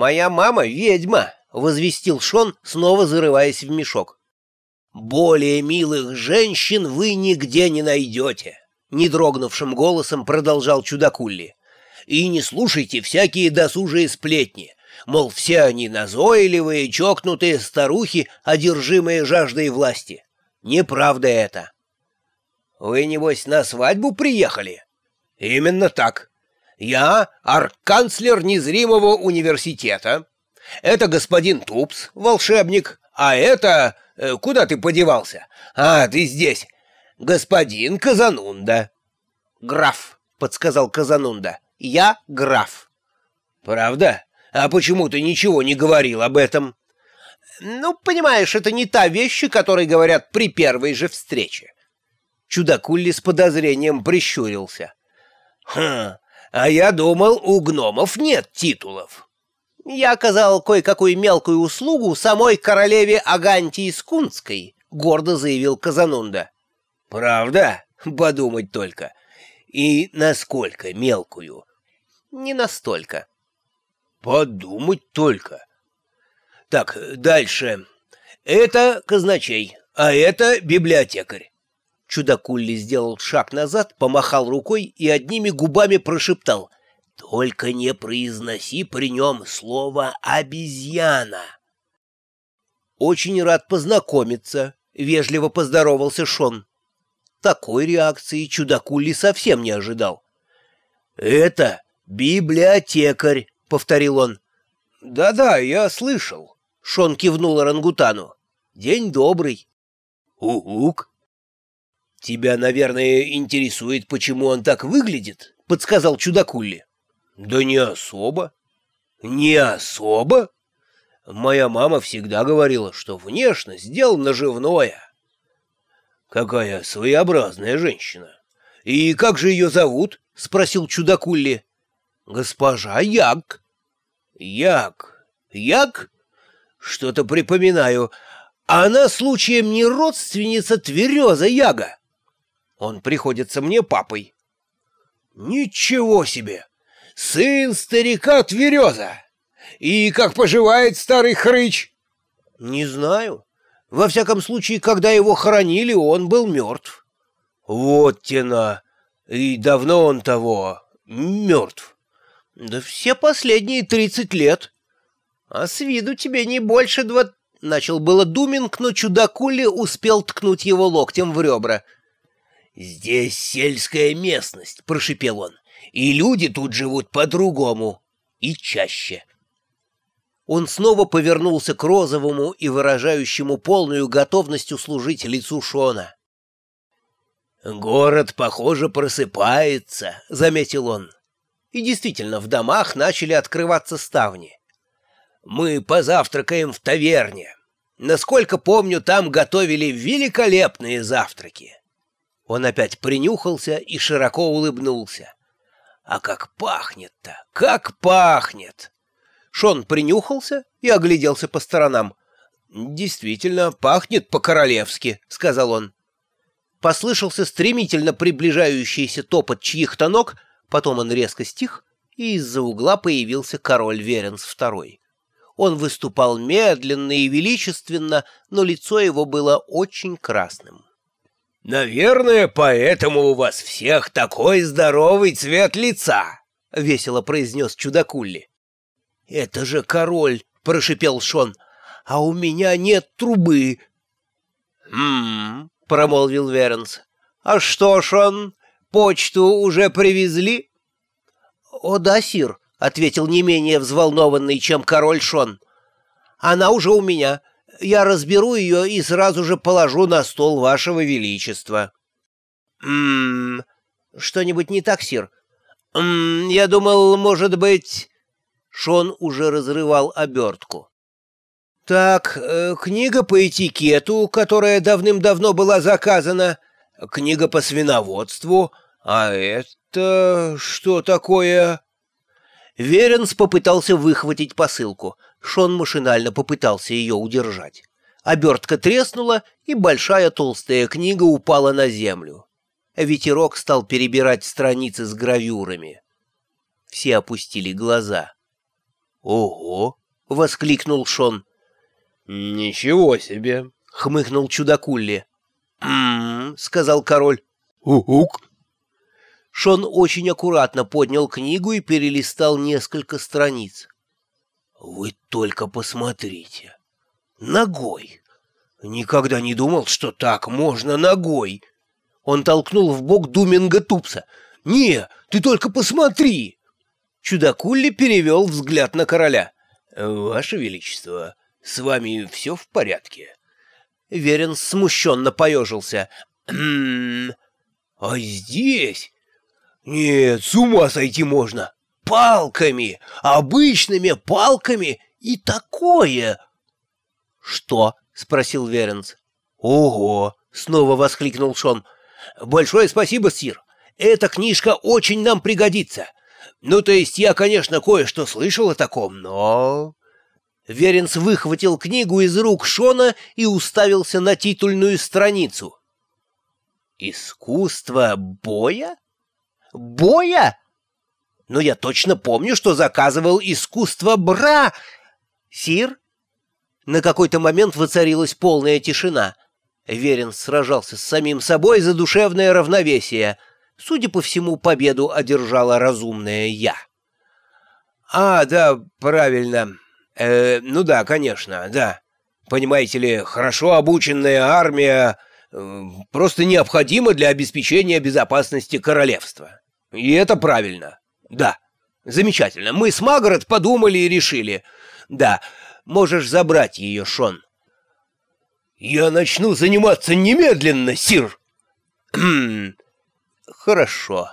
«Моя мама ведьма», — возвестил Шон, снова зарываясь в мешок. «Более милых женщин вы нигде не найдете», — недрогнувшим голосом продолжал чудакулли. «И не слушайте всякие досужие сплетни, мол, все они назойливые, чокнутые старухи, одержимые жаждой власти. Неправда это». «Вы, небось, на свадьбу приехали?» «Именно так. Я арканцлер незримого университета. Это господин Тупс, волшебник, а это... Э, куда ты подевался? А, ты здесь. Господин Казанунда». «Граф», — подсказал Казанунда. «Я граф». «Правда? А почему ты ничего не говорил об этом?» «Ну, понимаешь, это не та вещь, о которой говорят при первой же встрече. Чудакулли с подозрением прищурился. «Хм, а я думал, у гномов нет титулов». «Я оказал кое-какую мелкую услугу самой королеве Агантии Скунской», — гордо заявил Казанунда. «Правда? Подумать только. И насколько мелкую?» «Не настолько». «Подумать только». «Так, дальше. Это казначей, а это библиотекарь. Чудакулли сделал шаг назад, помахал рукой и одними губами прошептал «Только не произноси при нем слово «обезьяна». «Очень рад познакомиться», — вежливо поздоровался Шон. Такой реакции Чудакулли совсем не ожидал. «Это библиотекарь», — повторил он. «Да-да, я слышал», — Шон кивнул орангутану. «День добрый». «Угук», «Тебя, наверное, интересует, почему он так выглядит?» — подсказал чудакулли. «Да не особо». «Не особо?» Моя мама всегда говорила, что внешность — дело наживное. «Какая своеобразная женщина! И как же ее зовут?» — спросил чудакулли. «Госпожа Як». «Як? Як? Что-то припоминаю. Она случаем не родственница Твереза Яга?» Он приходится мне папой. Ничего себе! Сын старика Твереза! И как поживает старый хрыч? Не знаю. Во всяком случае, когда его хоронили, он был мертв. Вот тена! И давно он того мертв. Да все последние тридцать лет. А с виду тебе не больше два... Начал было Думинг, но чудакули успел ткнуть его локтем в ребра — «Здесь сельская местность», — прошипел он, — «и люди тут живут по-другому и чаще». Он снова повернулся к розовому и выражающему полную готовность услужить лицу Шона. «Город, похоже, просыпается», — заметил он. И действительно, в домах начали открываться ставни. «Мы позавтракаем в таверне. Насколько помню, там готовили великолепные завтраки». Он опять принюхался и широко улыбнулся. «А как пахнет-то! Как пахнет!» Шон принюхался и огляделся по сторонам. «Действительно, пахнет по-королевски», — сказал он. Послышался стремительно приближающийся топот чьих-то ног, потом он резко стих, и из-за угла появился король Веренс II. Он выступал медленно и величественно, но лицо его было очень красным. «Наверное, поэтому у вас всех такой здоровый цвет лица», — весело произнес чудакулли. «Это же король», — прошипел Шон, — «а у меня нет трубы». «Хм», — промолвил Веренс. «А что, Шон, почту уже привезли?» «О да, сир», — ответил не менее взволнованный, чем король Шон. «Она уже у меня я разберу ее и сразу же положу на стол вашего величества». «Ммм... Что-нибудь не так, сир?» «Ммм... Я думал, может быть...» Шон уже разрывал обертку. «Так, э, книга по этикету, которая давным-давно была заказана, книга по свиноводству, а это... что такое?» Веренс попытался выхватить посылку — Шон машинально попытался ее удержать. Обертка треснула, и большая толстая книга упала на землю. Ветерок стал перебирать страницы с гравюрами. Все опустили глаза. «Ого!» — воскликнул Шон. «Ничего себе!» — хмыкнул чудакулли. «М-м-м», сказал король. «Ук!» Шон очень аккуратно поднял книгу и перелистал несколько страниц. «Вы только посмотрите! Ногой! Никогда не думал, что так можно ногой!» Он толкнул в бок Думинга Тупса. «Не, ты только посмотри!» Чудакулли перевел взгляд на короля. «Ваше Величество, с вами все в порядке?» Верен смущенно поежился. «М-м-м, а здесь? Нет, с ума сойти можно! Палками! Обычными палками! И такое!» «Что?» — спросил Веренс. «Ого!» — снова воскликнул Шон. «Большое спасибо, Сир! Эта книжка очень нам пригодится! Ну, то есть я, конечно, кое-что слышал о таком, но...» Веренс выхватил книгу из рук Шона и уставился на титульную страницу. «Искусство боя? Боя? Но я точно помню, что заказывал искусство бра. Сир?» На какой-то момент воцарилась полная тишина. Веренс сражался с самим собой за душевное равновесие — Судя по всему, победу одержала разумное «я». «А, да, правильно. Э, ну да, конечно, да. Понимаете ли, хорошо обученная армия э, просто необходима для обеспечения безопасности королевства. И это правильно. Да, замечательно. Мы с Магрот подумали и решили. Да, можешь забрать ее, Шон». «Я начну заниматься немедленно, сир!» «Хорошо.